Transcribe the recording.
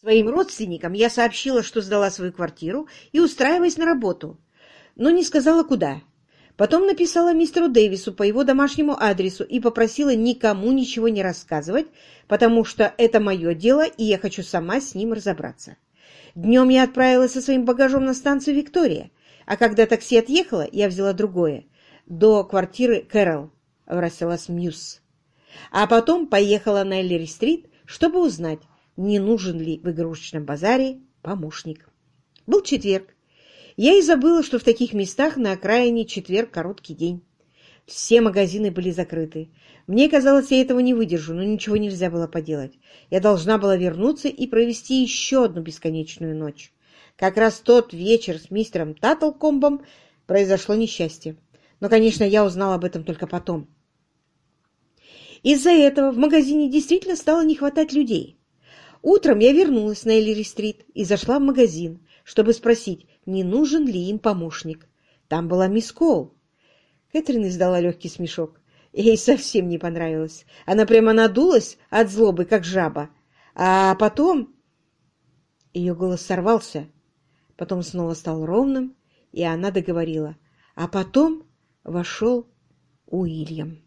Своим родственникам я сообщила, что сдала свою квартиру и устраиваюсь на работу, но не сказала, куда. Потом написала мистеру Дэвису по его домашнему адресу и попросила никому ничего не рассказывать, потому что это мое дело, и я хочу сама с ним разобраться. Днем я отправилась со своим багажом на станцию Виктория, а когда такси отъехало, я взяла другое, до квартиры Кэрол в Расселас Мьюз. А потом поехала на Эллери-стрит, чтобы узнать, не нужен ли в игрушечном базаре помощник. Был четверг. Я и забыла, что в таких местах на окраине четверг короткий день. Все магазины были закрыты. Мне казалось, я этого не выдержу, но ничего нельзя было поделать. Я должна была вернуться и провести еще одну бесконечную ночь. Как раз тот вечер с мистером Таттлкомбом произошло несчастье. Но, конечно, я узнала об этом только потом. Из-за этого в магазине действительно стало не хватать людей. Утром я вернулась на Эллири-стрит и зашла в магазин, чтобы спросить, не нужен ли им помощник. Там была мисс Коул. Кэтрин издала легкий смешок. Ей совсем не понравилось. Она прямо надулась от злобы, как жаба. А потом... Ее голос сорвался, потом снова стал ровным, и она договорила. А потом вошел Уильям.